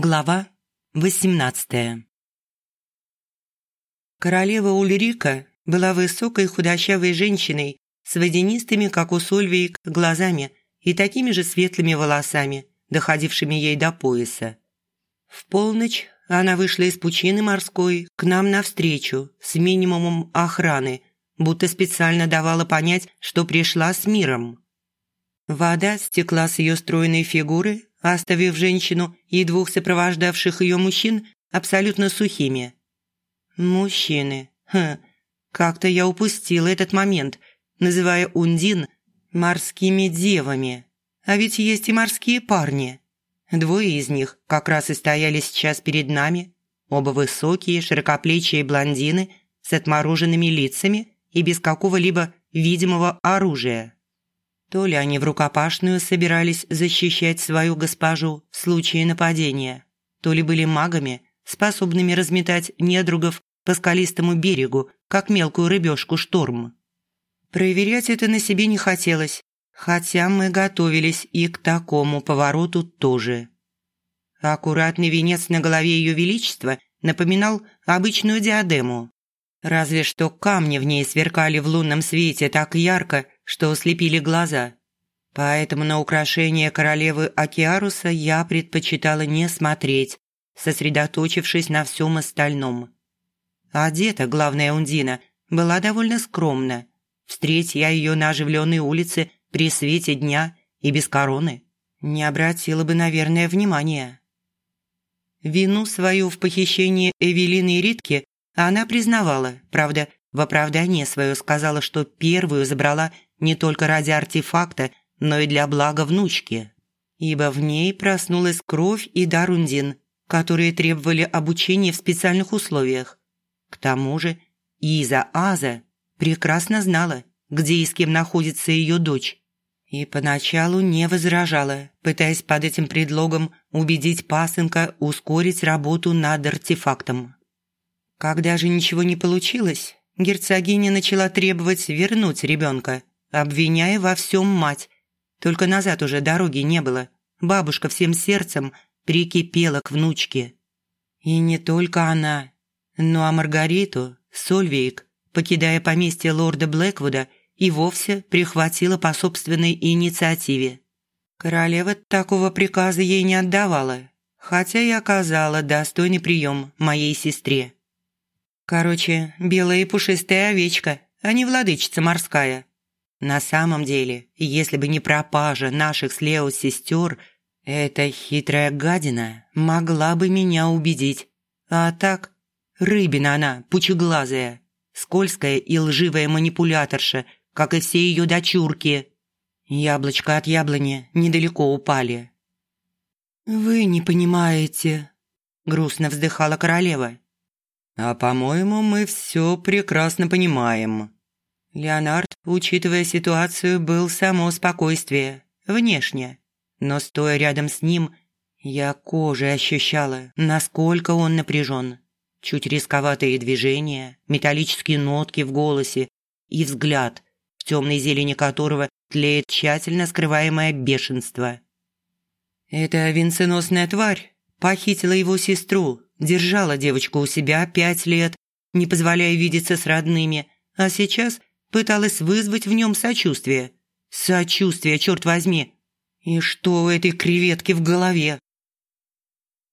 Глава 18 Королева Ульрика была высокой худощавой женщиной с водянистыми, как у Сольвейк, глазами и такими же светлыми волосами, доходившими ей до пояса. В полночь она вышла из пучины морской к нам навстречу с минимумом охраны, будто специально давала понять, что пришла с миром. Вода стекла с ее стройной фигуры оставив женщину и двух сопровождавших ее мужчин абсолютно сухими. Мужчины. Хм, как-то я упустила этот момент, называя Ундин морскими девами. А ведь есть и морские парни. Двое из них как раз и стояли сейчас перед нами. Оба высокие, широкоплечие блондины с отмороженными лицами и без какого-либо видимого оружия. То ли они в рукопашную собирались защищать свою госпожу в случае нападения, то ли были магами, способными разметать недругов по скалистому берегу, как мелкую рыбешку шторм. Проверять это на себе не хотелось, хотя мы готовились и к такому повороту тоже. Аккуратный венец на голове Ее Величества напоминал обычную диадему. Разве что камни в ней сверкали в лунном свете так ярко, что ослепили глаза. Поэтому на украшение королевы Акиаруса я предпочитала не смотреть, сосредоточившись на всем остальном. Одета главная Ундина была довольно скромна. Встреть я ее на оживленной улице при свете дня и без короны, не обратила бы, наверное, внимания. Вину свою в похищении Эвелины и Ритки она признавала, правда, в оправдание свое сказала, что первую забрала не только ради артефакта, но и для блага внучки. Ибо в ней проснулась кровь и Дарундин, которые требовали обучения в специальных условиях. К тому же Иза Аза прекрасно знала, где и с кем находится ее дочь. И поначалу не возражала, пытаясь под этим предлогом убедить пасынка ускорить работу над артефактом. Когда же ничего не получилось, герцогиня начала требовать вернуть ребенка, обвиняя во всем мать. Только назад уже дороги не было. Бабушка всем сердцем прикипела к внучке. И не только она, но а Маргариту, Сольвейк, покидая поместье лорда Блэквуда, и вовсе прихватила по собственной инициативе. Королева такого приказа ей не отдавала, хотя и оказала достойный прием моей сестре. Короче, белая и пушистая овечка, а не владычица морская. На самом деле, если бы не пропажа наших с Лео сестер, эта хитрая гадина могла бы меня убедить. А так, рыбина она, пучеглазая, скользкая и лживая манипуляторша, как и все ее дочурки. Яблочко от яблони недалеко упали. «Вы не понимаете», – грустно вздыхала королева. «А, по-моему, мы все прекрасно понимаем», Леонард, учитывая ситуацию, был само спокойствие, внешне. Но стоя рядом с ним, я кожей ощущала, насколько он напряжен. Чуть рисковатые движения, металлические нотки в голосе и взгляд, в темной зелени которого тлеет тщательно скрываемое бешенство. Эта венценосная тварь похитила его сестру, держала девочку у себя пять лет, не позволяя видеться с родными, а сейчас пыталась вызвать в нем сочувствие. Сочувствие, черт возьми. И что у этой креветки в голове?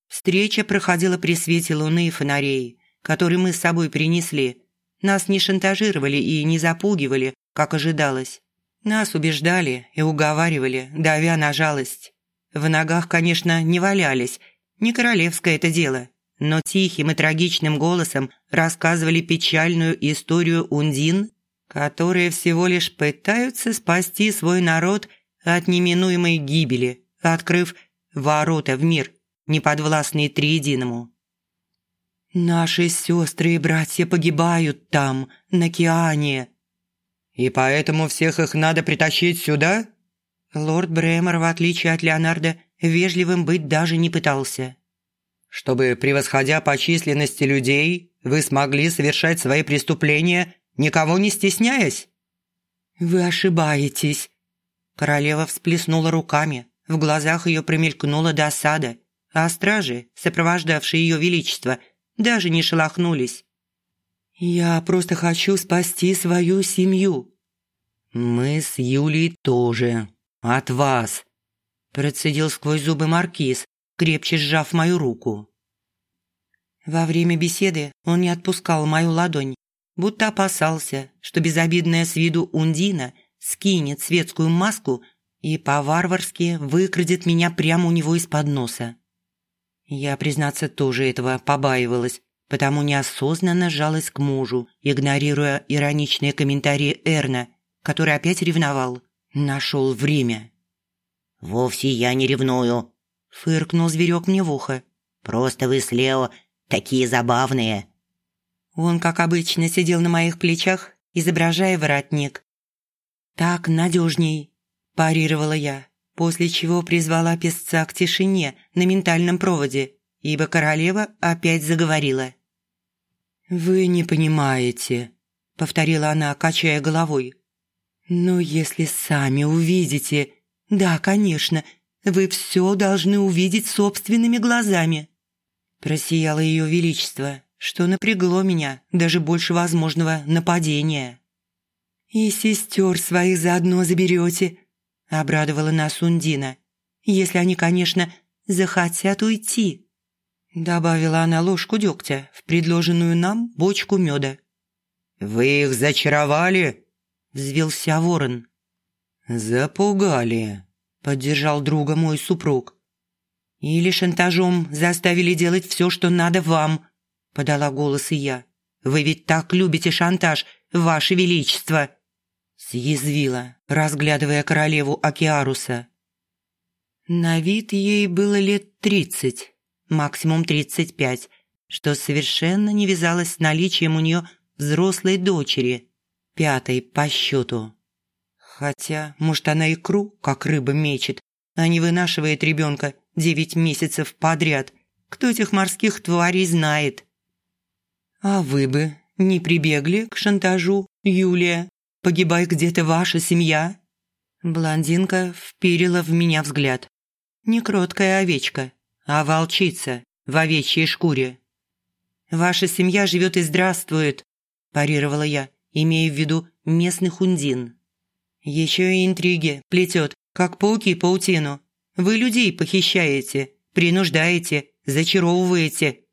Встреча проходила при свете луны и фонарей, которые мы с собой принесли. Нас не шантажировали и не запугивали, как ожидалось. Нас убеждали и уговаривали, давя на жалость. В ногах, конечно, не валялись, не королевское это дело, но тихим и трагичным голосом рассказывали печальную историю Ундин которые всего лишь пытаются спасти свой народ от неминуемой гибели, открыв ворота в мир, неподвластные триединому. «Наши сестры и братья погибают там, на океане». «И поэтому всех их надо притащить сюда?» Лорд Бремер, в отличие от Леонардо, вежливым быть даже не пытался. «Чтобы, превосходя по численности людей, вы смогли совершать свои преступления никого не стесняясь?» «Вы ошибаетесь». Королева всплеснула руками. В глазах ее промелькнула досада. а стражи, сопровождавшие ее величество, даже не шелохнулись. «Я просто хочу спасти свою семью». «Мы с Юлей тоже. От вас», – процедил сквозь зубы маркиз, крепче сжав мою руку. Во время беседы он не отпускал мою ладонь, будто опасался, что безобидная с виду Ундина скинет светскую маску и по-варварски выкрадет меня прямо у него из-под носа. Я, признаться, тоже этого побаивалась, потому неосознанно сжалась к мужу, игнорируя ироничные комментарии Эрна, который опять ревновал. Нашел время. «Вовсе я не ревную», – фыркнул зверек мне в ухо. «Просто вы с Лео такие забавные». Он, как обычно, сидел на моих плечах, изображая воротник. «Так надежней», – парировала я, после чего призвала песца к тишине на ментальном проводе, ибо королева опять заговорила. «Вы не понимаете», – повторила она, качая головой. «Но если сами увидите, да, конечно, вы все должны увидеть собственными глазами». Просияло ее величество, что напрягло меня даже больше возможного нападения. «И сестер своих заодно заберете», – обрадовала нас Ундина. «Если они, конечно, захотят уйти». Добавила она ложку дегтя в предложенную нам бочку меда. «Вы их зачаровали?» – взвелся ворон. «Запугали», – поддержал друга мой супруг. «Или шантажом заставили делать все, что надо вам», – подала голос и я. «Вы ведь так любите шантаж, ваше величество!» Съязвила, разглядывая королеву Океаруса. На вид ей было лет тридцать, максимум тридцать пять, что совершенно не вязалось с наличием у нее взрослой дочери, пятой по счету. Хотя, может, она икру, как рыба, мечет, а не вынашивает ребенка девять месяцев подряд. Кто этих морских тварей знает? А вы бы не прибегли к шантажу, Юлия? Погибай где-то ваша семья?» Блондинка вперила в меня взгляд. Не кроткая овечка, а волчица в овечьей шкуре. «Ваша семья живет и здравствует», – парировала я, имея в виду местных ундин. Еще и интриги плетет, как пауки паутину. Вы людей похищаете, принуждаете, зачаровываете.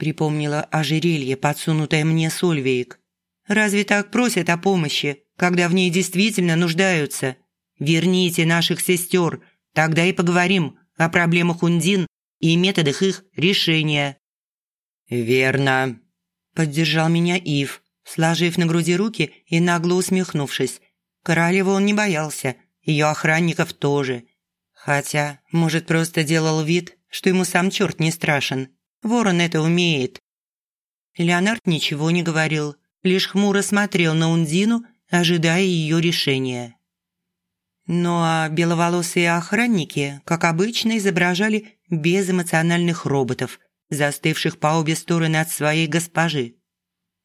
Припомнила ожерелье, подсунутое мне Сольвейк. Разве так просят о помощи, когда в ней действительно нуждаются? Верните наших сестер, тогда и поговорим о проблемах Ундин и методах их решения». «Верно», – поддержал меня Ив, сложив на груди руки и нагло усмехнувшись. Королеву он не боялся, ее охранников тоже. Хотя, может, просто делал вид, что ему сам черт не страшен. Ворон это умеет. Леонард ничего не говорил, лишь хмуро смотрел на Ундину, ожидая ее решения. Ну а беловолосые охранники, как обычно, изображали безэмоциональных роботов, застывших по обе стороны от своей госпожи.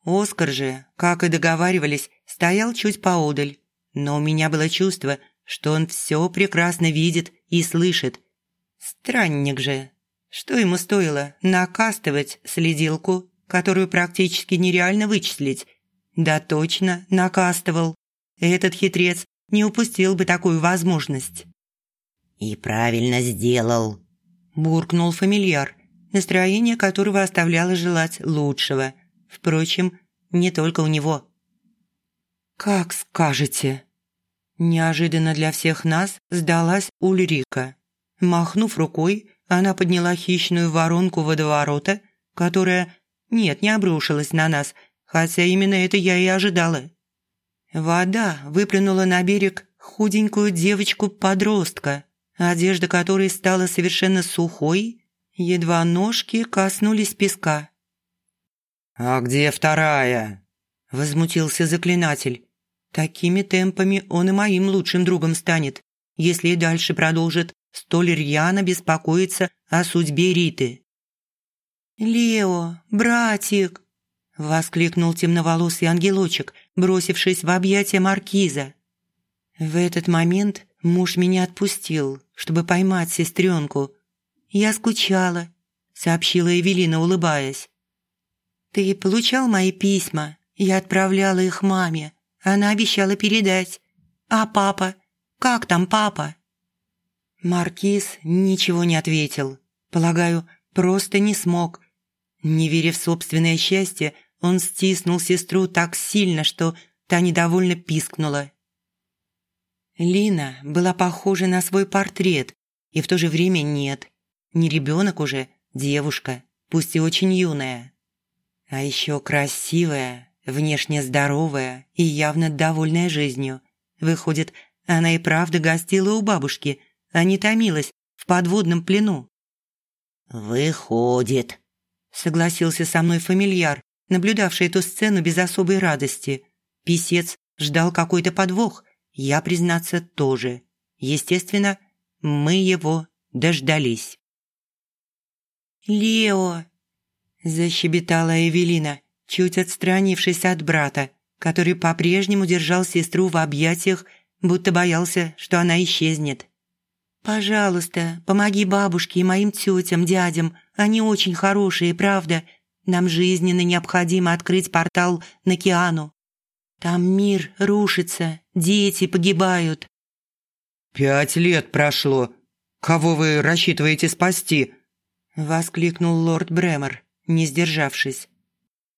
Оскар же, как и договаривались, стоял чуть поодаль, но у меня было чувство, что он все прекрасно видит и слышит. Странник же. Что ему стоило накастывать следилку, которую практически нереально вычислить? Да точно, накастывал. Этот хитрец не упустил бы такую возможность. «И правильно сделал», – буркнул фамильяр, настроение которого оставляло желать лучшего. Впрочем, не только у него. «Как скажете». Неожиданно для всех нас сдалась Ульрика. Махнув рукой, она подняла хищную воронку водоворота, которая, нет, не обрушилась на нас, хотя именно это я и ожидала. Вода выплюнула на берег худенькую девочку-подростка, одежда которой стала совершенно сухой, едва ножки коснулись песка. «А где вторая?» – возмутился заклинатель. Такими темпами он и моим лучшим другом станет, если и дальше продолжит столь рьяно беспокоиться о судьбе Риты. «Лео, братик!» – воскликнул темноволосый ангелочек, бросившись в объятия маркиза. В этот момент муж меня отпустил, чтобы поймать сестренку. я скучала», – сообщила Эвелина, улыбаясь. «Ты получал мои письма? Я отправляла их маме. Она обещала передать. А папа? Как там папа?» Маркиз ничего не ответил. Полагаю, просто не смог. Не веря в собственное счастье, он стиснул сестру так сильно, что та недовольно пискнула. Лина была похожа на свой портрет, и в то же время нет. Не ребенок уже, девушка, пусть и очень юная. А еще красивая, внешне здоровая и явно довольная жизнью. Выходит, она и правда гостила у бабушки, а не томилась в подводном плену. «Выходит», – согласился со мной фамильяр, наблюдавший эту сцену без особой радости. Писец ждал какой-то подвох, я, признаться, тоже. Естественно, мы его дождались. «Лео!» – защебетала Эвелина, чуть отстранившись от брата, который по-прежнему держал сестру в объятиях, будто боялся, что она исчезнет. «Пожалуйста, помоги бабушке и моим тетям, дядям. Они очень хорошие, правда. Нам жизненно необходимо открыть портал на океану. Там мир рушится, дети погибают». «Пять лет прошло. Кого вы рассчитываете спасти?» Воскликнул лорд Бремер, не сдержавшись.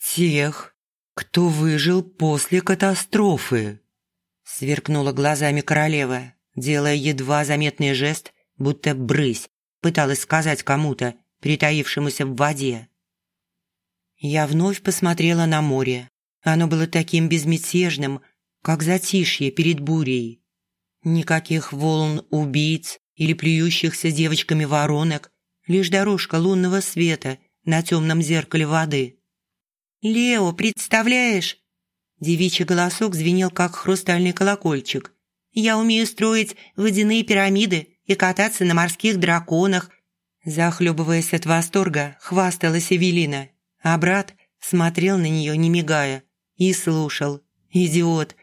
«Тех, кто выжил после катастрофы», сверкнула глазами королева делая едва заметный жест, будто брысь, пыталась сказать кому-то, притаившемуся в воде. Я вновь посмотрела на море. Оно было таким безмятежным, как затишье перед бурей. Никаких волн убийц или плюющихся девочками воронок, лишь дорожка лунного света на темном зеркале воды. «Лео, представляешь?» Девичий голосок звенел, как хрустальный колокольчик. Я умею строить водяные пирамиды и кататься на морских драконах». Захлебываясь от восторга, хвасталась Эвелина, а брат смотрел на нее, не мигая, и слушал. «Идиот!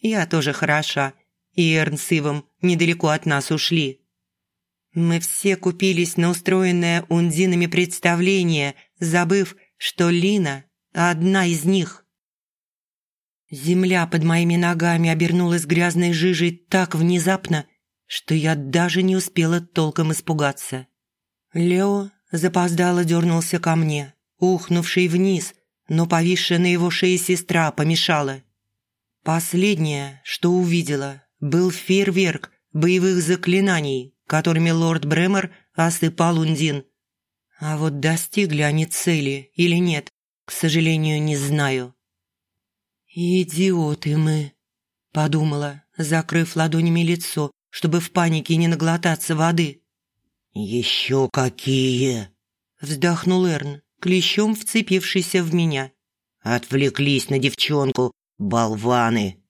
Я тоже хороша, и Эрн с Ивом недалеко от нас ушли». Мы все купились на устроенное ундинами представление, забыв, что Лина – одна из них. Земля под моими ногами обернулась грязной жижей так внезапно, что я даже не успела толком испугаться. Лео запоздало дернулся ко мне, ухнувший вниз, но повисшая на его шее сестра помешала. Последнее, что увидела, был фейерверк боевых заклинаний, которыми лорд Бремер осыпал Ундин. А вот достигли они цели или нет, к сожалению, не знаю. «Идиоты мы», – подумала, закрыв ладонями лицо, чтобы в панике не наглотаться воды. «Еще какие!» – вздохнул Эрн, клещом вцепившийся в меня. «Отвлеклись на девчонку, болваны!»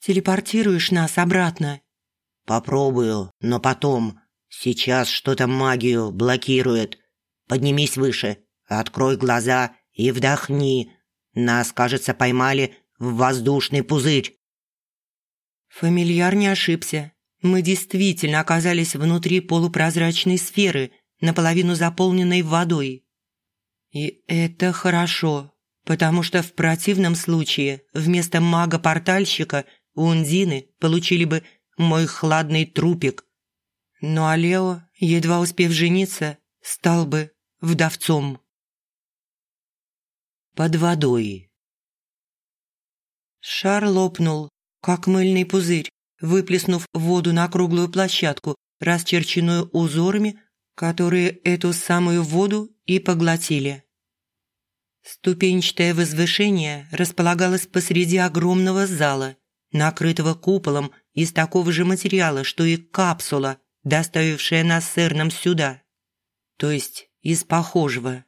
«Телепортируешь нас обратно?» «Попробую, но потом. Сейчас что-то магию блокирует. Поднимись выше, открой глаза и вдохни. Нас, кажется, поймали воздушный пузырь. Фамильяр не ошибся. Мы действительно оказались внутри полупрозрачной сферы, наполовину заполненной водой. И это хорошо, потому что в противном случае вместо мага-портальщика у Ундины получили бы мой хладный трупик. Ну а Лео, едва успев жениться, стал бы вдовцом. Под водой Шар лопнул, как мыльный пузырь, выплеснув воду на круглую площадку, расчерченную узорами, которые эту самую воду и поглотили. Ступенчатое возвышение располагалось посреди огромного зала, накрытого куполом из такого же материала, что и капсула, доставившая нас с Эрном сюда. То есть из похожего.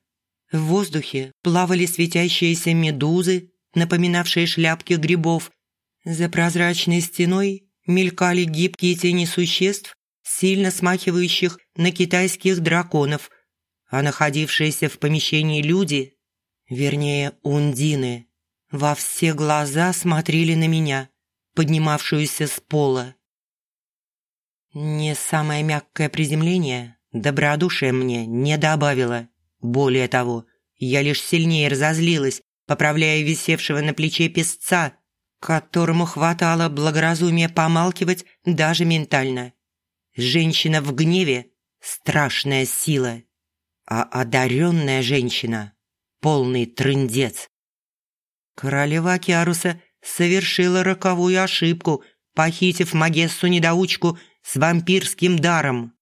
В воздухе плавали светящиеся медузы, напоминавшие шляпки грибов. За прозрачной стеной мелькали гибкие тени существ, сильно смахивающих на китайских драконов, а находившиеся в помещении люди, вернее, ундины, во все глаза смотрели на меня, поднимавшуюся с пола. Не самое мягкое приземление, добродушие мне не добавило. Более того, я лишь сильнее разозлилась, поправляя висевшего на плече песца, которому хватало благоразумия помалкивать даже ментально. Женщина в гневе – страшная сила, а одаренная женщина – полный трындец. Королева Киаруса совершила роковую ошибку, похитив Магессу-недоучку с вампирским даром.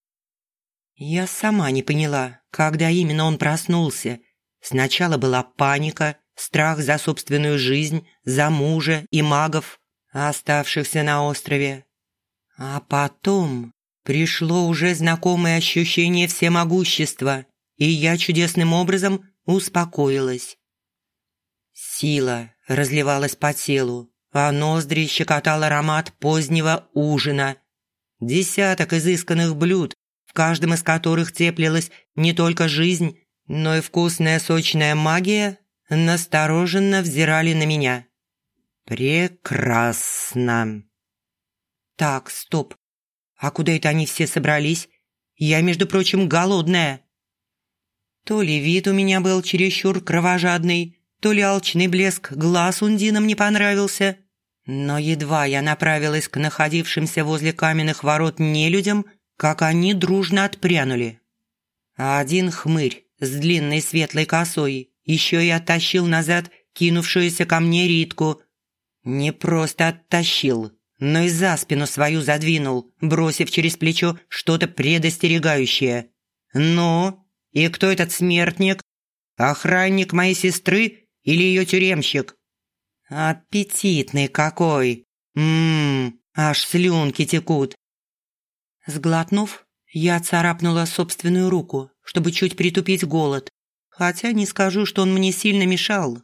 Я сама не поняла, когда именно он проснулся. Сначала была паника, страх за собственную жизнь, за мужа и магов, оставшихся на острове. А потом пришло уже знакомое ощущение всемогущества, и я чудесным образом успокоилась. Сила разливалась по телу, а ноздри щекотал аромат позднего ужина. Десяток изысканных блюд, в каждом из которых теплилась не только жизнь, но и вкусная сочная магия, настороженно взирали на меня. «Прекрасно!» «Так, стоп. А куда это они все собрались? Я, между прочим, голодная». То ли вид у меня был чересчур кровожадный, то ли алчный блеск глаз Ундинам не понравился. Но едва я направилась к находившимся возле каменных ворот нелюдям, как они дружно отпрянули. А один хмырь с длинной светлой косой еще и оттащил назад кинувшуюся ко мне Ритку. Не просто оттащил, но и за спину свою задвинул, бросив через плечо что-то предостерегающее. «Ну, и кто этот смертник? Охранник моей сестры или ее тюремщик?» «Аппетитный какой! Ммм, аж слюнки текут!» Сглотнув, я царапнула собственную руку, чтобы чуть притупить голод, хотя не скажу, что он мне сильно мешал.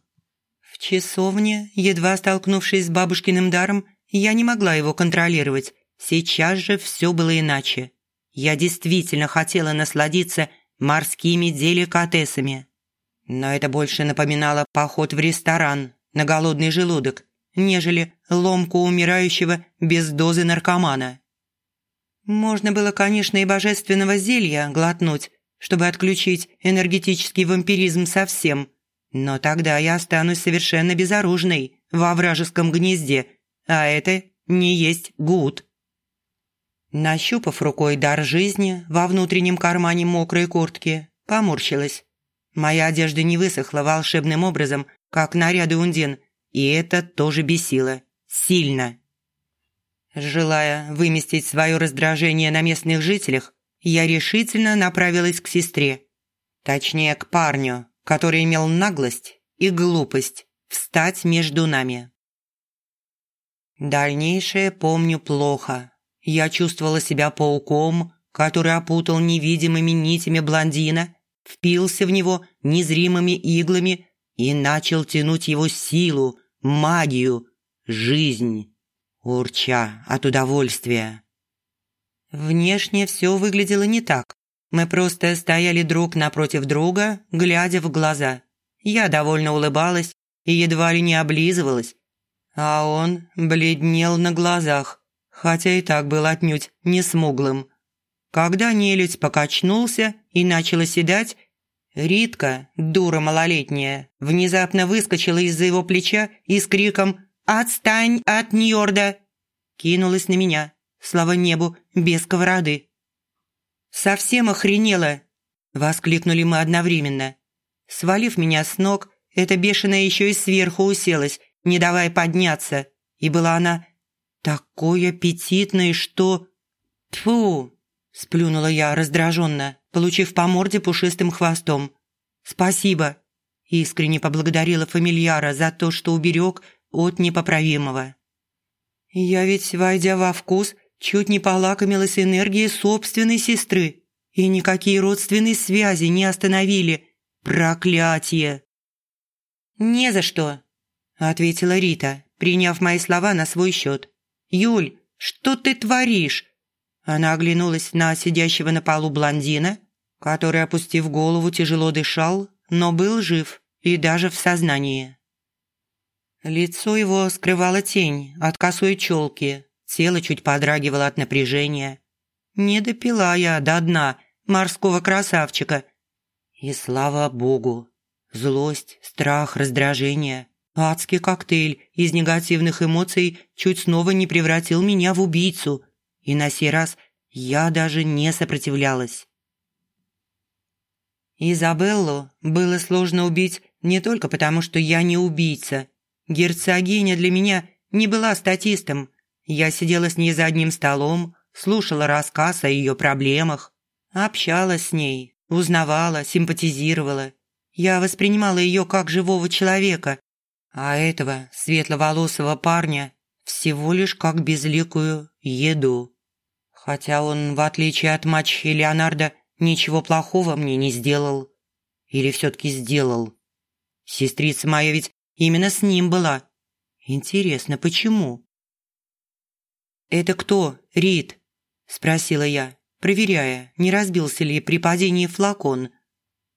В часовне, едва столкнувшись с бабушкиным даром, я не могла его контролировать. Сейчас же все было иначе. Я действительно хотела насладиться морскими деликатесами. Но это больше напоминало поход в ресторан на голодный желудок, нежели ломку умирающего без дозы наркомана. Можно было, конечно, и божественного зелья глотнуть, чтобы отключить энергетический вампиризм совсем, но тогда я останусь совершенно безоружной во вражеском гнезде, а это не есть гуд. Нащупав рукой дар жизни во внутреннем кармане мокрой куртки, поморщилась. Моя одежда не высохла волшебным образом, как наряды ундин, и это тоже бесило. Сильно. Желая выместить свое раздражение на местных жителях, я решительно направилась к сестре. Точнее, к парню, который имел наглость и глупость встать между нами. Дальнейшее помню плохо. Я чувствовала себя пауком, который опутал невидимыми нитями блондина, впился в него незримыми иглами и начал тянуть его силу, магию, жизнь, урча от удовольствия. Внешне все выглядело не так. Мы просто стояли друг напротив друга, глядя в глаза. Я довольно улыбалась и едва ли не облизывалась, а он бледнел на глазах, хотя и так был отнюдь не смуглым. Когда нелюдь покачнулся и начал оседать, Ритка, дура малолетняя, внезапно выскочила из-за его плеча и с криком «Отстань от Ньорда!» кинулась на меня, слава небу, без сковороды. «Совсем охренела!» – воскликнули мы одновременно. Свалив меня с ног, эта бешеная еще и сверху уселась, не давая подняться. И была она такой аппетитной, что... Тфу! сплюнула я раздраженно, получив по морде пушистым хвостом. «Спасибо!» – искренне поблагодарила фамильяра за то, что уберег от непоправимого. Я ведь, войдя во вкус, чуть не полакомилась энергией собственной сестры, и никакие родственные связи не остановили. Проклятие! «Не за что», – ответила Рита, приняв мои слова на свой счет. «Юль, что ты творишь?» Она оглянулась на сидящего на полу блондина, который, опустив голову, тяжело дышал, но был жив и даже в сознании. Лицо его скрывала тень от косой челки, тело чуть подрагивало от напряжения. Не допила я до дна морского красавчика. И слава богу. Злость, страх, раздражение, адский коктейль из негативных эмоций чуть снова не превратил меня в убийцу. И на сей раз я даже не сопротивлялась. Изабеллу было сложно убить не только потому, что я не убийца. Герцогиня для меня не была статистом. Я сидела с ней за одним столом, слушала рассказ о ее проблемах, общалась с ней, узнавала, симпатизировала. Я воспринимала ее как живого человека, а этого светловолосого парня всего лишь как безликую еду. Хотя он, в отличие от мачехи Леонардо, ничего плохого мне не сделал. Или все-таки сделал. Сестрица моя ведь именно с ним была. Интересно, почему? «Это кто, Рид?» – спросила я, проверяя, не разбился ли при падении флакон.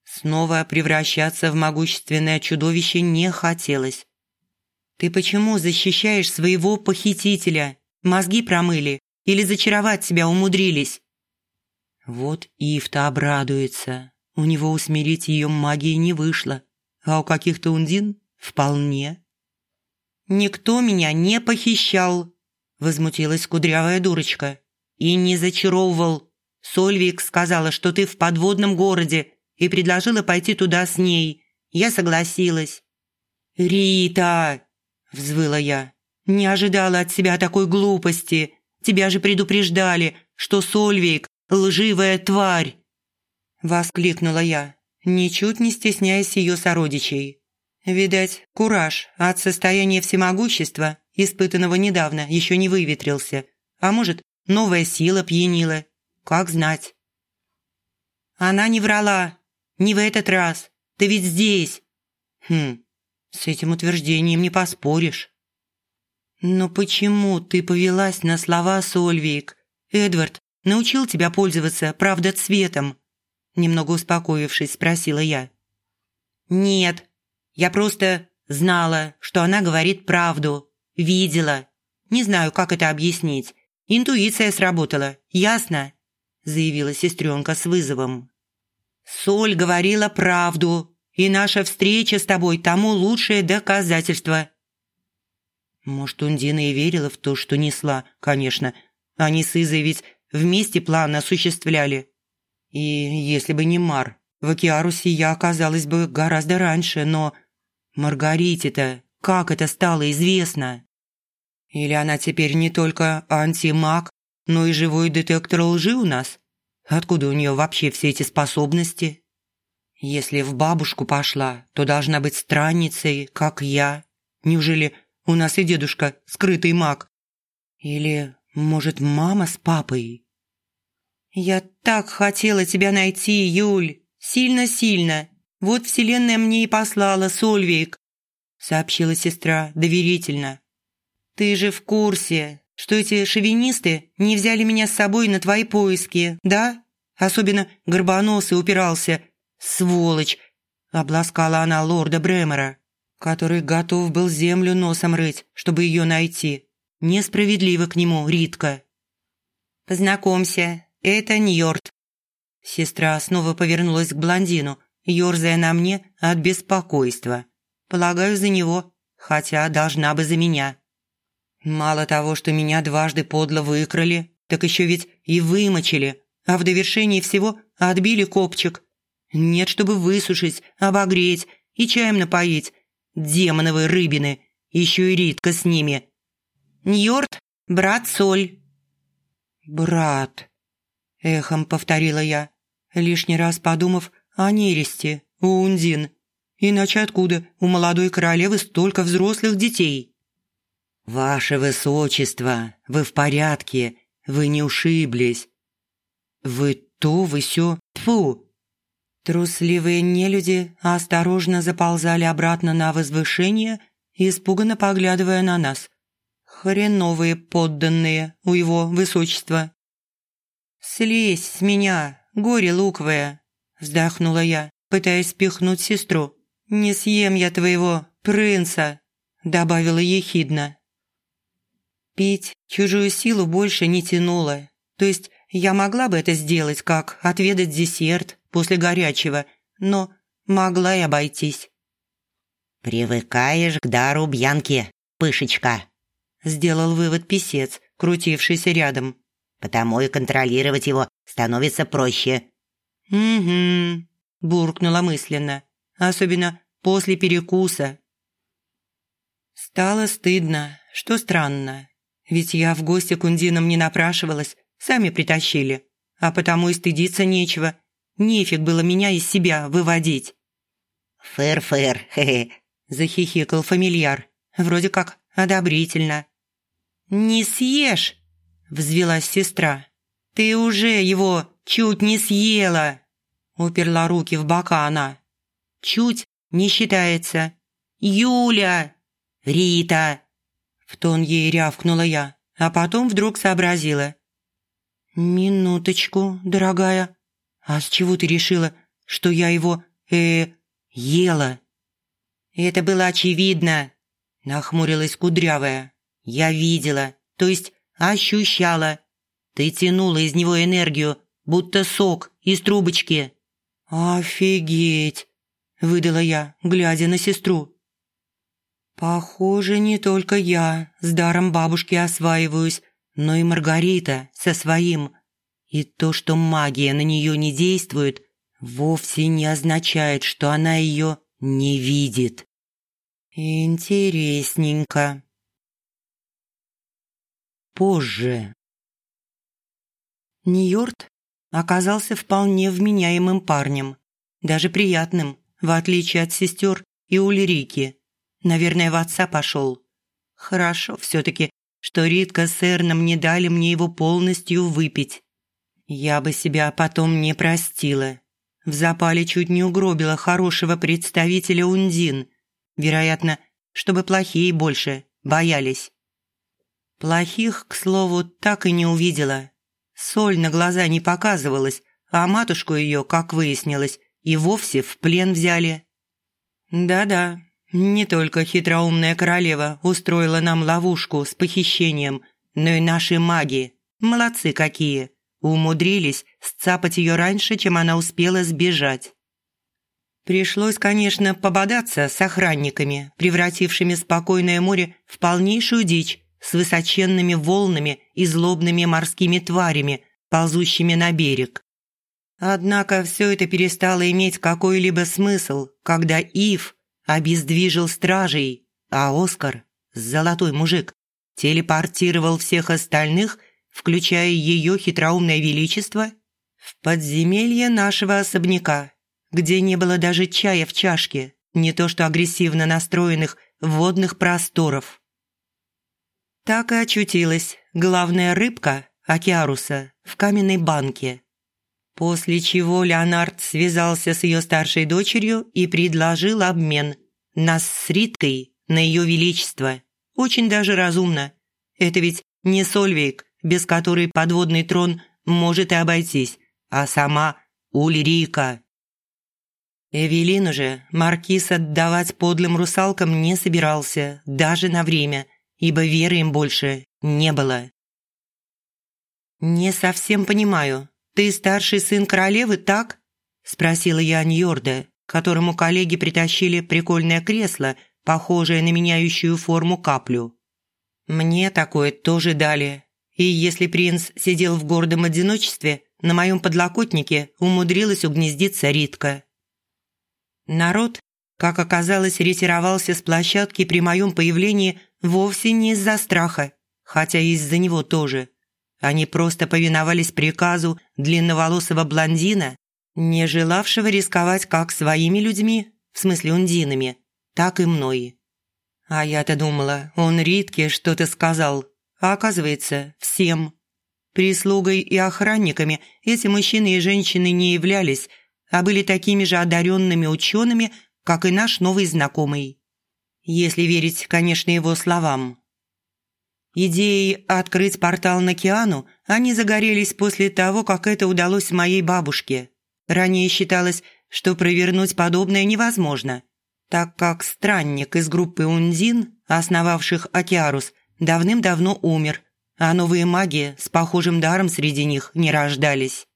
Снова превращаться в могущественное чудовище не хотелось. «Ты почему защищаешь своего похитителя? Мозги промыли или зачаровать себя умудрились?» Вот Ив-то обрадуется. У него усмирить ее магией не вышло, а у каких-то ундин вполне. «Никто меня не похищал», – возмутилась кудрявая дурочка. «И не зачаровывал. Сольвик сказала, что ты в подводном городе и предложила пойти туда с ней. Я согласилась». «Рита!» – взвыла я. «Не ожидала от себя такой глупости. Тебя же предупреждали, что Сольвик лживая тварь!» Воскликнула я, ничуть не стесняясь ее сородичей. Видать, кураж от состояния всемогущества, испытанного недавно, еще не выветрился. А может, новая сила пьянила. Как знать. Она не врала. Не в этот раз. Ты ведь здесь. Хм, с этим утверждением не поспоришь. Но почему ты повелась на слова Сольвик? Эдвард научил тебя пользоваться правдоцветом?» Немного успокоившись, спросила я. «Нет, я просто знала, что она говорит правду. Видела. Не знаю, как это объяснить. Интуиция сработала, ясно?» заявила сестренка с вызовом. «Соль говорила правду, и наша встреча с тобой тому лучшее доказательство». Может, Ундина и верила в то, что несла, конечно. Они с Изой ведь Вместе план осуществляли. И если бы не Мар, в Океарусе я оказалась бы гораздо раньше, но... Маргарите-то как это стало известно? Или она теперь не только антимаг, но и живой детектор лжи у нас? Откуда у нее вообще все эти способности? Если в бабушку пошла, то должна быть странницей, как я. Неужели у нас и дедушка скрытый маг? Или может, мама с папой? Я так хотела тебя найти, Юль. Сильно-сильно. Вот вселенная мне и послала Сольвик, сообщила сестра доверительно. Ты же в курсе, что эти шовинисты не взяли меня с собой на твои поиски, да? Особенно горбоносый упирался. Сволочь! Обласкала она лорда Бремера, который готов был землю носом рыть, чтобы ее найти. Несправедливо к нему, Ритка. «Познакомься, это Ньорд». Сестра снова повернулась к блондину, ерзая на мне от беспокойства. Полагаю, за него, хотя должна бы за меня. Мало того, что меня дважды подло выкрали, так еще ведь и вымочили, а в довершении всего отбили копчик. Нет, чтобы высушить, обогреть и чаем напоить. Демоновые рыбины, еще и Ритка с ними. Ньорд – брат Соль». «Брат», – эхом повторила я, лишний раз подумав о нересте у Ундин. Иначе откуда у молодой королевы столько взрослых детей? «Ваше высочество, вы в порядке, вы не ушиблись». «Вы то, вы сё, тьфу!» Трусливые нелюди осторожно заползали обратно на возвышение, испуганно поглядывая на нас хреновые подданные у его высочества. «Слезь с меня, горе луковое!» – вздохнула я, пытаясь спихнуть сестру. «Не съем я твоего принца!» – добавила ехидно. Пить чужую силу больше не тянуло. То есть я могла бы это сделать, как отведать десерт после горячего, но могла и обойтись. «Привыкаешь к дару Бьянки, пышечка», – сделал вывод писец, крутившийся рядом. «Потому и контролировать его становится проще». «Угу», – буркнула мысленно, особенно после перекуса. Стало стыдно, что странно, ведь я в гости к Ундинам не напрашивалась, сами притащили, а потому и стыдиться нечего. Нефиг было меня из себя выводить. «Фэр-фэр, хе-хе», – захихикал фамильяр, вроде как одобрительно. «Не съешь!» – взвелась сестра. «Ты уже его чуть не съела!» – уперла руки в бока она. «Чуть не считается. Юля! Рита!» В тон ей рявкнула я, а потом вдруг сообразила. «Минуточку, дорогая. А с чего ты решила, что я его, э, ела?» «Это было очевидно», – нахмурилась Кудрявая. «Я видела, то есть ощущала. Ты тянула из него энергию, будто сок из трубочки». «Офигеть!» – выдала я, глядя на сестру. «Похоже, не только я с даром бабушки осваиваюсь, но и Маргарита со своим. И то, что магия на нее не действует, вовсе не означает, что она ее не видит». Интересненько. Позже. Ньорд оказался вполне вменяемым парнем, даже приятным, в отличие от сестер и Ульрики. Наверное, в отца пошел. Хорошо все-таки, что Ритка с Эрном не дали мне его полностью выпить. Я бы себя потом не простила. В запале чуть не угробила хорошего представителя Ундин – Вероятно, чтобы плохие больше боялись. Плохих, к слову, так и не увидела. Соль на глаза не показывалась, а матушку ее, как выяснилось, и вовсе в плен взяли. Да-да, не только хитроумная королева устроила нам ловушку с похищением, но и наши маги, молодцы какие, умудрились сцапать ее раньше, чем она успела сбежать. Пришлось, конечно, пободаться с охранниками, превратившими спокойное море в полнейшую дичь с высоченными волнами и злобными морскими тварями, ползущими на берег. Однако все это перестало иметь какой-либо смысл, когда Ив обездвижил стражей, а Оскар, золотой мужик, телепортировал всех остальных, включая ее хитроумное величество, в подземелье нашего особняка где не было даже чая в чашке, не то что агрессивно настроенных водных просторов. Так и очутилась главная рыбка Океаруса в каменной банке. После чего Леонард связался с ее старшей дочерью и предложил обмен. Нас с Риткой на ее величество. Очень даже разумно. Это ведь не Сольвейк, без которой подводный трон может и обойтись, а сама Ульрика. Эвелину же маркиз отдавать подлым русалкам не собирался, даже на время, ибо веры им больше не было. «Не совсем понимаю. Ты старший сын королевы, так?» – спросила я Ньорда, которому коллеги притащили прикольное кресло, похожее на меняющую форму каплю. «Мне такое тоже дали. И если принц сидел в гордом одиночестве, на моем подлокотнике умудрилась угнездиться Ритка». Народ, как оказалось, ретировался с площадки при моем появлении вовсе не из-за страха, хотя и из-за него тоже. Они просто повиновались приказу длинноволосого блондина, не желавшего рисковать как своими людьми, в смысле ундинами, так и мной. А я-то думала, он Ритке что-то сказал, а оказывается, всем. Прислугой и охранниками эти мужчины и женщины не являлись, а были такими же одаренными учеными, как и наш новый знакомый. Если верить, конечно, его словам. Идеей открыть портал на Киану они загорелись после того, как это удалось моей бабушке. Ранее считалось, что провернуть подобное невозможно, так как странник из группы Ундин, основавших Океарус, давным-давно умер, а новые маги с похожим даром среди них не рождались.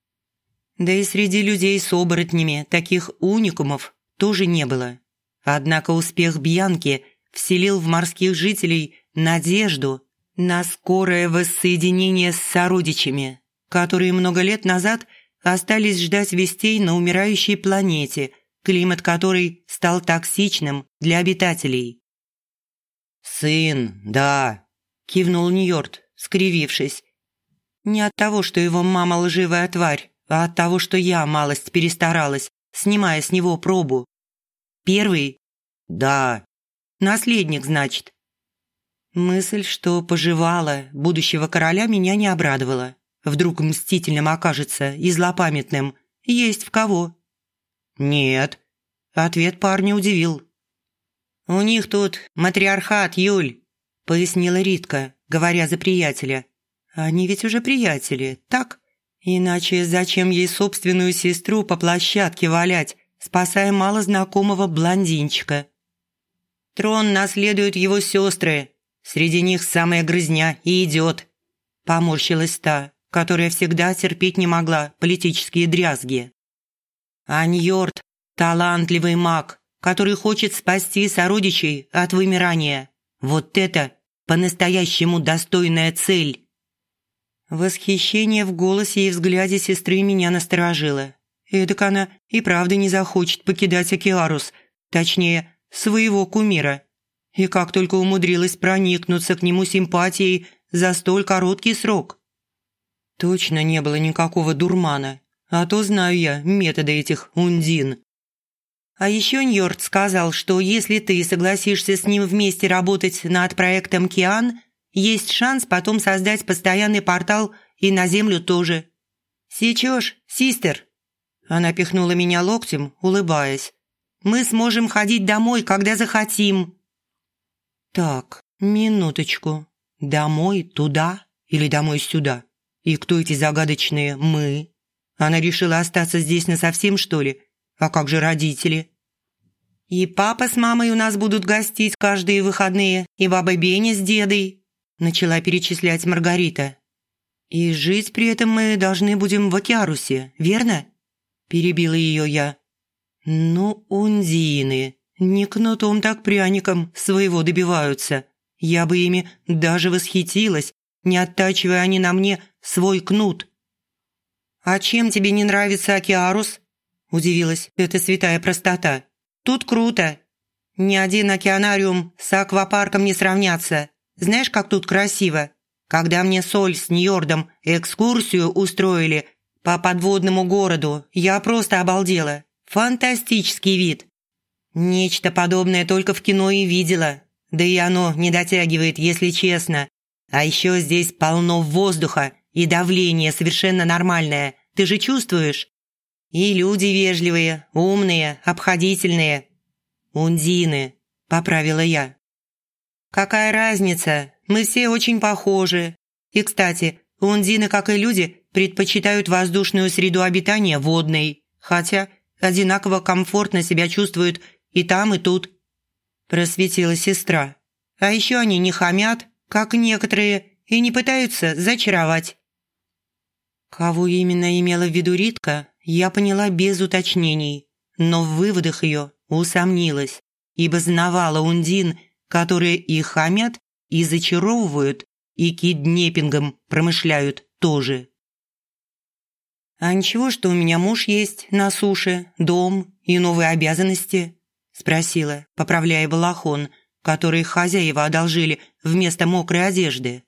Да и среди людей с оборотнями таких уникумов тоже не было. Однако успех Бьянки вселил в морских жителей надежду на скорое воссоединение с сородичами, которые много лет назад остались ждать вестей на умирающей планете, климат которой стал токсичным для обитателей. «Сын, да», – кивнул Ньорд, скривившись. «Не от того, что его мама лживая тварь, а от того, что я малость перестаралась, снимая с него пробу. Первый? Да. Наследник, значит. Мысль, что поживала будущего короля, меня не обрадовала. Вдруг мстительным окажется и злопамятным. Есть в кого. Нет. Ответ парня удивил. «У них тут матриархат, Юль», – пояснила Ритка, говоря за приятеля. «Они ведь уже приятели, так? Иначе зачем ей собственную сестру по площадке валять, спасая малознакомого блондинчика. Трон наследуют его сестры. Среди них самая грызня и идет. Поморщилась та, которая всегда терпеть не могла политические дрязги. Аньорд – талантливый маг, который хочет спасти сородичей от вымирания. Вот это по-настоящему достойная цель. Восхищение в голосе и взгляде сестры меня насторожило. Эдак она и правда не захочет покидать Океарус, точнее, своего кумира. И как только умудрилась проникнуться к нему симпатией за столь короткий срок. Точно не было никакого дурмана, а то знаю я методы этих ундин. А еще Ньорд сказал, что если ты согласишься с ним вместе работать над проектом «Киан», есть шанс потом создать постоянный портал и на Землю тоже. Сечешь, систер?» Она пихнула меня локтем, улыбаясь. «Мы сможем ходить домой, когда захотим». «Так, минуточку. Домой туда или домой сюда? И кто эти загадочные «мы»? Она решила остаться здесь насовсем, что ли? А как же родители?» «И папа с мамой у нас будут гостить каждые выходные, и баба Беня с дедой», начала перечислять Маргарита. «И жить при этом мы должны будем в Океарусе, верно?» перебила ее я. «Ну, ундины, не кнутом так пряником своего добиваются. Я бы ими даже восхитилась, не оттачивая они на мне свой кнут». «А чем тебе не нравится Океарус?» – удивилась эта святая простота. «Тут круто. Ни один океанариум с аквапарком не сравнятся. Знаешь, как тут красиво? Когда мне Соль с Ньордом экскурсию устроили – по подводному городу. Я просто обалдела. Фантастический вид. Нечто подобное только в кино и видела. Да и оно не дотягивает, если честно. А еще здесь полно воздуха, и давление совершенно нормальное. Ты же чувствуешь? И люди вежливые, умные, обходительные. «Ундины», – поправила я. «Какая разница? Мы все очень похожи. И, кстати, ундины, как и люди, предпочитают воздушную среду обитания водной, хотя одинаково комфортно себя чувствуют и там, и тут. Просветила сестра. А еще они не хамят, как некоторые, и не пытаются зачаровать. Кого именно имела в виду Ритка, я поняла без уточнений, но в выводах ее усомнилась, ибо знавала Ундин, которые и хамят, и зачаровывают, и киднепингом промышляют тоже. «А ничего, что у меня муж есть на суше, дом и новые обязанности?» – спросила, поправляя балахон, который хозяева одолжили вместо мокрой одежды.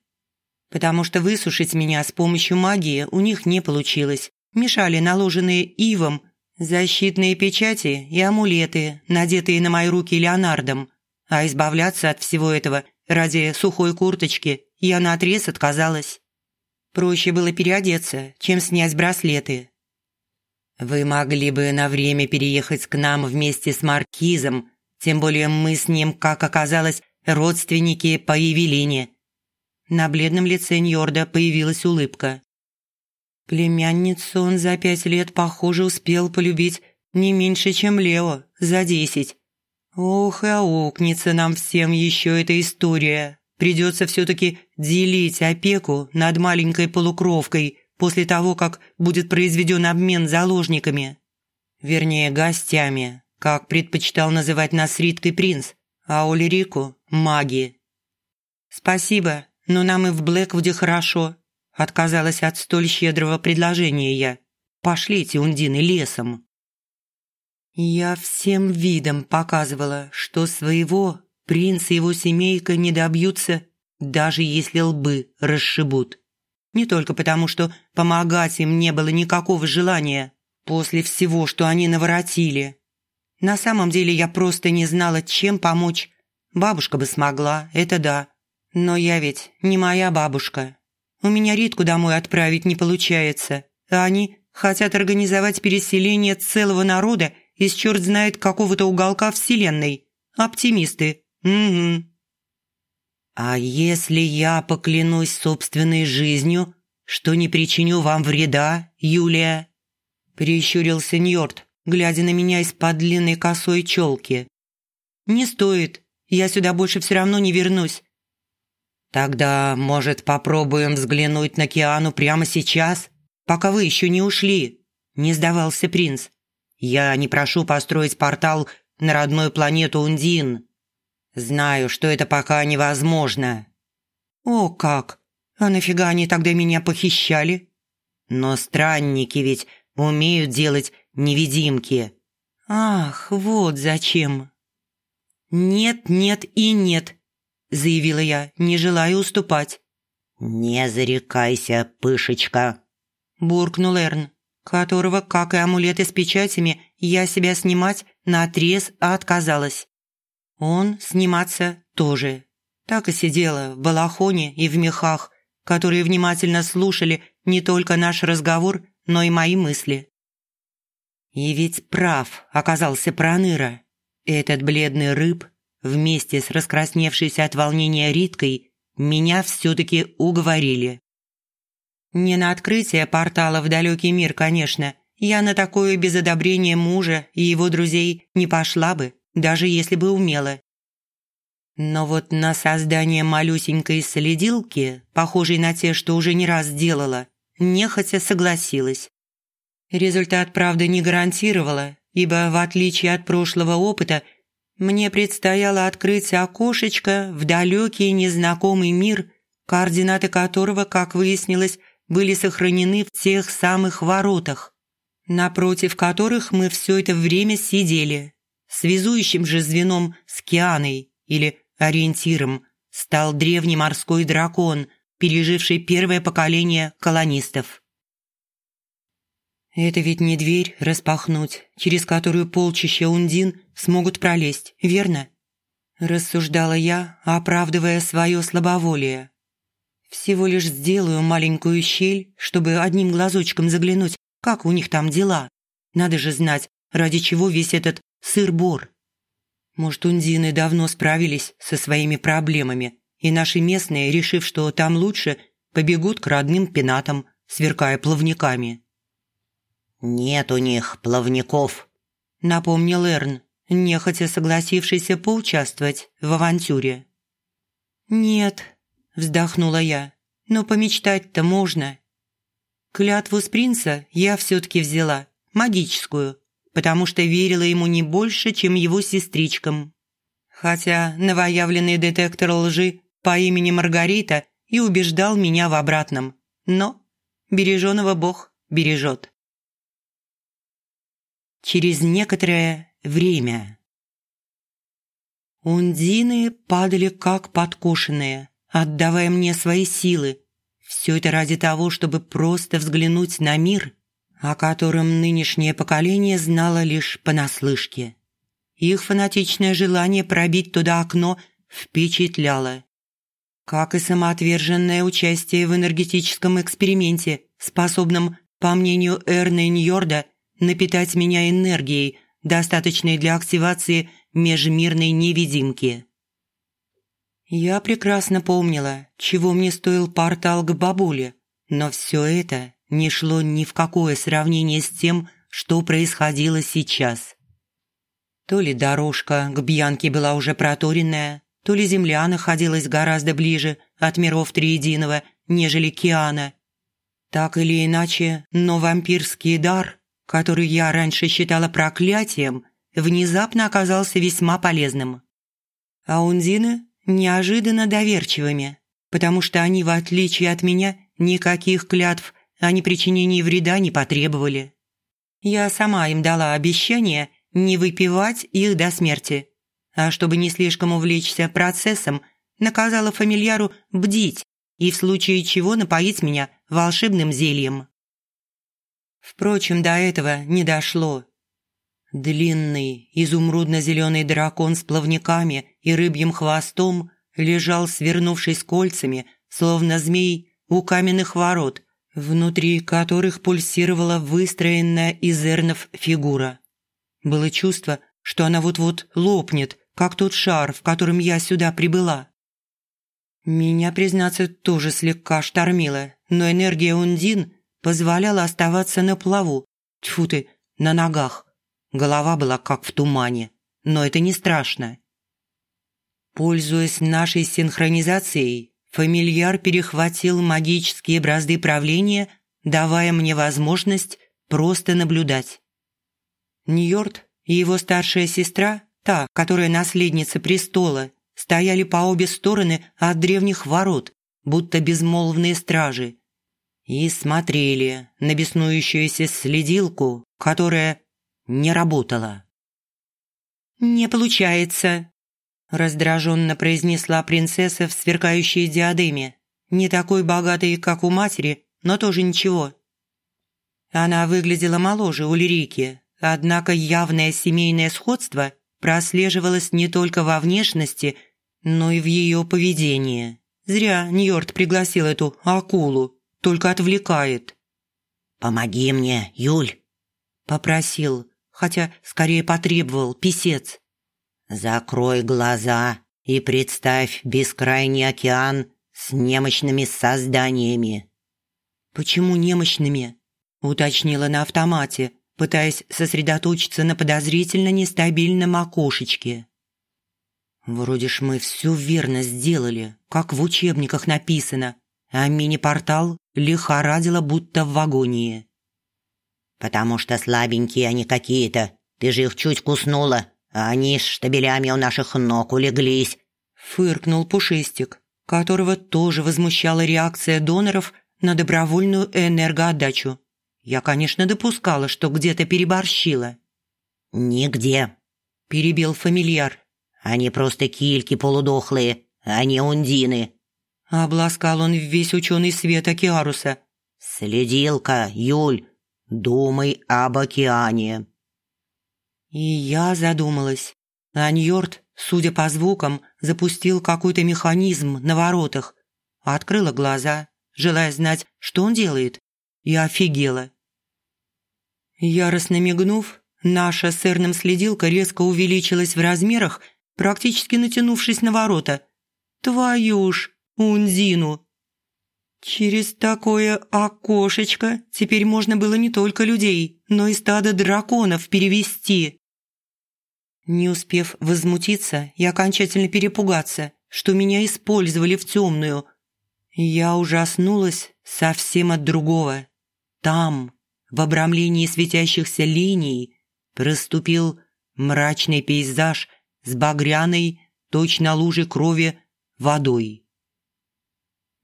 Потому что высушить меня с помощью магии у них не получилось. Мешали наложенные ивом защитные печати и амулеты, надетые на мои руки Леонардом. А избавляться от всего этого ради сухой курточки я наотрез отказалась. Проще было переодеться, чем снять браслеты. «Вы могли бы на время переехать к нам вместе с Маркизом, тем более мы с ним, как оказалось, родственники по Евелине». На бледном лице Ньорда появилась улыбка. Племянницу он за пять лет, похоже, успел полюбить не меньше, чем Лео, за десять. Ох, и аукнется нам всем еще эта история. придется все-таки делить опеку над маленькой полукровкой после того, как будет произведен обмен заложниками. Вернее, гостями, как предпочитал называть нас Риткой принц, а Улерику – маги. «Спасибо, но нам и в Блэквуде хорошо», – отказалась от столь щедрого предложения я. «Пошлите Ундины лесом». Я всем видом показывала, что своего принц и его семейка не добьются, даже если лбы расшибут. Не только потому, что помогать им не было никакого желания после всего, что они наворотили. На самом деле я просто не знала, чем помочь. Бабушка бы смогла, это да. Но я ведь не моя бабушка. У меня Ритку домой отправить не получается, а они хотят организовать переселение целого народа из черт знает какого-то уголка вселенной. Оптимисты. Угу. «А если я поклянусь собственной жизнью, что не причиню вам вреда, Юлия?» Прищурился Ньорд, глядя на меня из-под длинной косой челки. «Не стоит. Я сюда больше все равно не вернусь». «Тогда, может, попробуем взглянуть на Киану прямо сейчас, пока вы еще не ушли?» Не сдавался принц. «Я не прошу построить портал на родную планету Ундин. Знаю, что это пока невозможно». «О как! А нафига они тогда меня похищали?» «Но странники ведь умеют делать невидимки». «Ах, вот зачем!» «Нет, нет и нет», – заявила я, не желая уступать. «Не зарекайся, пышечка», – буркнул Эрн, которого, как и амулеты с печатями, я себя снимать наотрез отказалась. Он сниматься тоже. Так и сидела в балахоне и в мехах, которые внимательно слушали не только наш разговор, но и мои мысли. И ведь прав оказался Проныра. Этот бледный рыб вместе с раскрасневшейся от волнения Риткой меня все-таки уговорили. Не на открытие портала в далекий мир, конечно. Я на такое без одобрения мужа и его друзей не пошла бы даже если бы умела. Но вот на создание малюсенькой следилки, похожей на те, что уже не раз делала, нехотя согласилась. Результат, правда, не гарантировала, ибо, в отличие от прошлого опыта, мне предстояло открыть окошечко в далекий незнакомый мир, координаты которого, как выяснилось, были сохранены в тех самых воротах, напротив которых мы все это время сидели, Связующим же звеном с Кианой или ориентиром стал древний морской дракон, переживший первое поколение колонистов. Это ведь не дверь распахнуть, через которую полчища ундин смогут пролезть, верно? Рассуждала я, оправдывая свое слабоволие. Всего лишь сделаю маленькую щель, чтобы одним глазочком заглянуть, как у них там дела. Надо же знать, ради чего весь этот сыр-бор. Может, ундины давно справились со своими проблемами, и наши местные, решив, что там лучше, побегут к родным пенатам, сверкая плавниками. «Нет у них плавников», — напомнил Эрн, нехотя согласившийся поучаствовать в авантюре. «Нет», — вздохнула я, — «но помечтать-то можно». Клятву с принца я все-таки взяла, магическую, потому что верила ему не больше, чем его сестричкам. Хотя новоявленный детектор лжи по имени Маргарита и убеждал меня в обратном. Но береженого Бог бережет. Через некоторое время Ундины падали как подкошенные, отдавая мне свои силы. Все это ради того, чтобы просто взглянуть на мир – о котором нынешнее поколение знало лишь понаслышке. Их фанатичное желание пробить туда окно впечатляло. Как и самоотверженное участие в энергетическом эксперименте, способном, по мнению Эрна Ньорда, напитать меня энергией, достаточной для активации межмирной невидимки. Я прекрасно помнила, чего мне стоил портал к бабуле, но все это не шло ни в какое сравнение с тем, что происходило сейчас. То ли дорожка к Бьянке была уже проторенная, то ли Земля находилась гораздо ближе от миров Триединого, нежели Киана. Так или иначе, но вампирский дар, который я раньше считала проклятием, внезапно оказался весьма полезным. А ундины неожиданно доверчивыми, потому что они, в отличие от меня, никаких клятв о непричинении вреда не потребовали. Я сама им дала обещание не выпивать их до смерти, а чтобы не слишком увлечься процессом, наказала фамильяру бдить и в случае чего напоить меня волшебным зельем. Впрочем, до этого не дошло. Длинный изумрудно-зеленый дракон с плавниками и рыбьим хвостом лежал, свернувшись кольцами, словно змей, у каменных ворот, внутри которых пульсировала выстроенная из эрнов фигура. Было чувство, что она вот-вот лопнет, как тот шар, в котором я сюда прибыла. Меня, признаться, тоже слегка штормило, но энергия Ундин позволяла оставаться на плаву. Тьфу ты, на ногах. Голова была как в тумане, но это не страшно. Пользуясь нашей синхронизацией, фамильяр перехватил магические бразды правления, давая мне возможность просто наблюдать. Ньорд и его старшая сестра, та, которая наследница престола, стояли по обе стороны от древних ворот, будто безмолвные стражи, и смотрели на беснующуюся следилку, которая не работала. «Не получается», – раздраженно произнесла принцесса в сверкающей диадеме, не такой богатой, как у матери, но тоже ничего. Она выглядела моложе Ульрики, однако явное семейное сходство прослеживалось не только во внешности, но и в ее поведении. Зря Ньорд пригласил эту акулу, только отвлекает. «Помоги мне, Юль», – попросил, хотя скорее потребовал писец. «Закрой глаза и представь бескрайний океан с немощными созданиями». «Почему немощными?» – уточнила на автомате, пытаясь сосредоточиться на подозрительно нестабильном окошечке. Вроде ж мы все верно сделали, как в учебниках написано, а мини-портал лихорадило будто в агонии. «Потому что слабенькие они какие-то. Ты же их чуть куснула, а они с штабелями у наших ног улеглись», – фыркнул Пушистик, которого тоже возмущала реакция доноров на добровольную энергоотдачу. Я, конечно, допускала, что где-то переборщила. «Нигде», – перебил фамильяр. Они просто кильки полудохлые, а не ундины». Обласкал он весь ученый свет Океаруса. «Следилка, Юль, думай об океане». И я задумалась. Аньорд, судя по звукам, запустил какой-то механизм на воротах. Открыла глаза, желая знать, что он делает, и офигела. Яростно мигнув, наша с Эрном следилка резко увеличилась в размерах – практически натянувшись на ворота. «Твою ж, Унзину!» Через такое окошечко теперь можно было не только людей, но и стадо драконов перевести. Не успев возмутиться и окончательно перепугаться, что меня использовали в темную, я ужаснулась совсем от другого. Там, в обрамлении светящихся линий, проступил мрачный пейзаж с багряной, точно лужей крови, водой.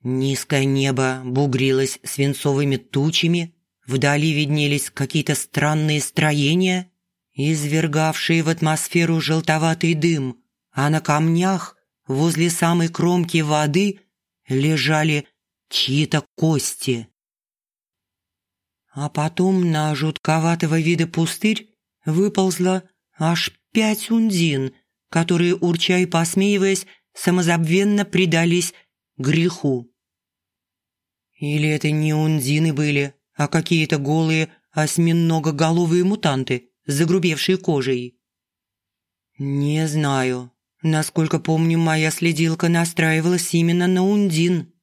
Низкое небо бугрилось свинцовыми тучами, вдали виднелись какие-то странные строения, извергавшие в атмосферу желтоватый дым, а на камнях возле самой кромки воды лежали чьи-то кости. А потом на жутковатого вида пустырь выползла аж пять ундин которые, урча и посмеиваясь, самозабвенно предались греху. Или это не ундины были, а какие-то голые осьминогоголовые мутанты загрубевшей кожей? Не знаю. Насколько помню, моя следилка настраивалась именно на ундин.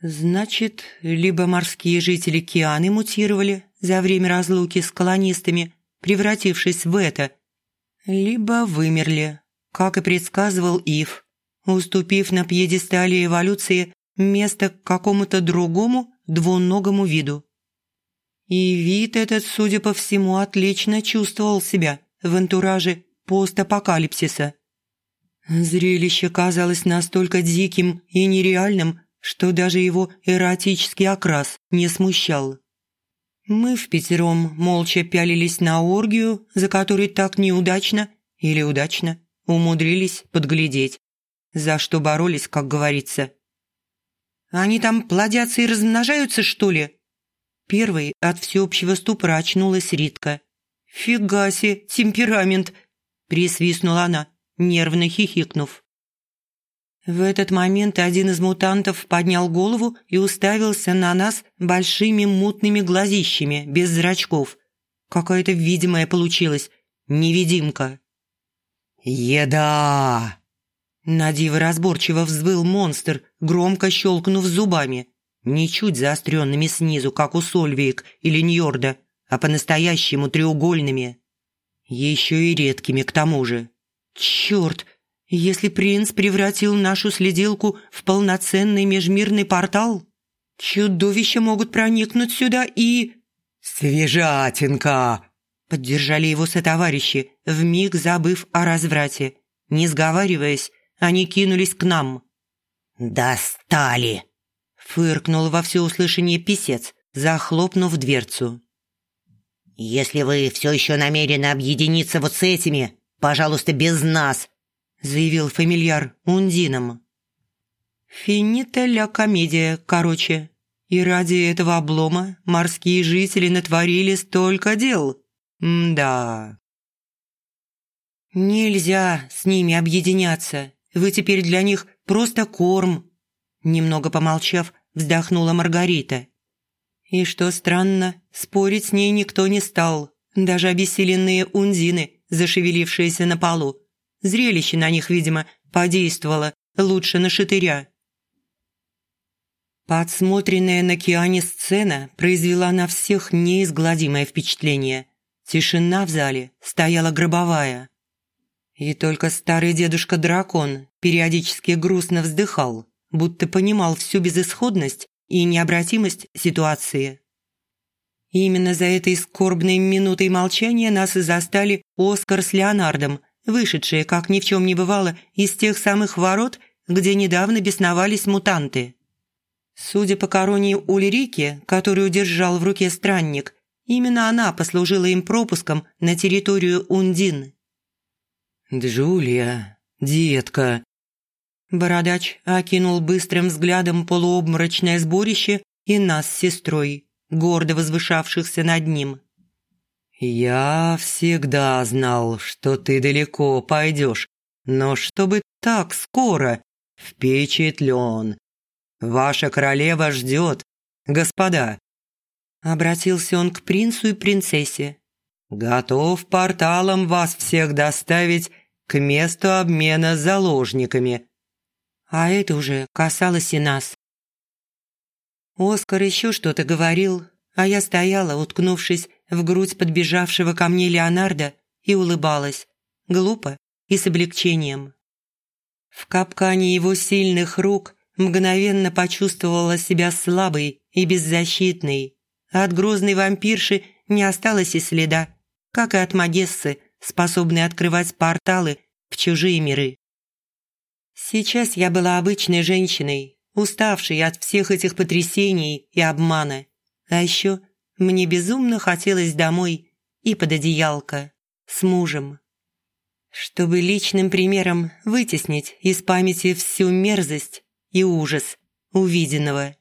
Значит, либо морские жители Кианы мутировали за время разлуки с колонистами, превратившись в это – либо вымерли, как и предсказывал Ив, уступив на пьедестале эволюции место какому-то другому двуногому виду. И вид этот, судя по всему, отлично чувствовал себя в антураже постапокалипсиса. Зрелище казалось настолько диким и нереальным, что даже его эротический окрас не смущал. Мы в пятером молча пялились на оргию, за которой так неудачно или удачно умудрились подглядеть, за что боролись, как говорится. «Они там плодятся и размножаются, что ли?» Первой от всеобщего ступора очнулась Ритка. «Фига себе, темперамент!» – присвистнула она, нервно хихикнув. В этот момент один из мутантов поднял голову и уставился на нас большими мутными глазищами, без зрачков. Какая-то видимая получилась, невидимка. «Еда!» Надиво разборчиво взвыл монстр, громко щелкнув зубами. Не чуть заостренными снизу, как у Сольвейк или Ньорда, а по-настоящему треугольными. Еще и редкими к тому же. Черт, если принц превратил нашу следилку в полноценный межмирный портал, чудовища могут проникнуть сюда и... «Свежатинка!» Поддержали его сотоварищи, вмиг забыв о разврате. Не сговариваясь, они кинулись к нам. «Достали!» Фыркнул во всеуслышание писец, захлопнув дверцу. «Если вы все еще намерены объединиться вот с этими, пожалуйста, без нас заявил фамильяр Ундином. «Финита ля комедия, короче. И ради этого облома морские жители натворили столько дел. М-да». «Нельзя с ними объединяться. Вы теперь для них просто корм», немного помолчав, вздохнула Маргарита. И что странно, спорить с ней никто не стал, даже обессиленные унзины, зашевелившиеся на полу. Зрелище на них, видимо, подействовало лучше на шатыря. Подсмотренная на Киане сцена произвела на всех неизгладимое впечатление. Тишина в зале стояла гробовая. И только старый дедушка-дракон периодически грустно вздыхал, будто понимал всю безысходность и необратимость ситуации. Именно за этой скорбной минутой молчания нас и застали Оскар с Леонардом, вышедшие, как ни в чем не бывало, из тех самых ворот, где недавно бесновались мутанты. Судя по короне Ульрики, которую держал в руке странник, именно она послужила им пропуском на территорию Ундин. «Джулия, детка!» Бородач окинул быстрым взглядом полуобморочное сборище и нас с сестрой, гордо возвышавшихся над ним. «Я всегда знал, что ты далеко пойдешь, но чтобы так скоро, впечатлен. Ваша королева ждет, господа». Обратился он к принцу и принцессе. «Готов порталом вас всех доставить к месту обмена заложниками». А это уже касалось и нас. Оскар еще что-то говорил, а я стояла, уткнувшись в грудь подбежавшего ко мне Леонардо и улыбалась, глупо и с облегчением. В капкане его сильных рук мгновенно почувствовала себя слабой и беззащитной. От грозной вампирши не осталось и следа, как и от Магессы, способной открывать порталы в чужие миры. Сейчас я была обычной женщиной, уставшей от всех этих потрясений и обмана. А еще мне безумно хотелось домой и под одеялко с мужем. Чтобы личным примером вытеснить из памяти всю мерзость и ужас увиденного.